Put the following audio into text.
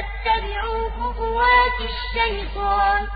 وَلَا تَتَّبِعُوا خُطُوَاتِ الشَّيْطَانِ ۚ.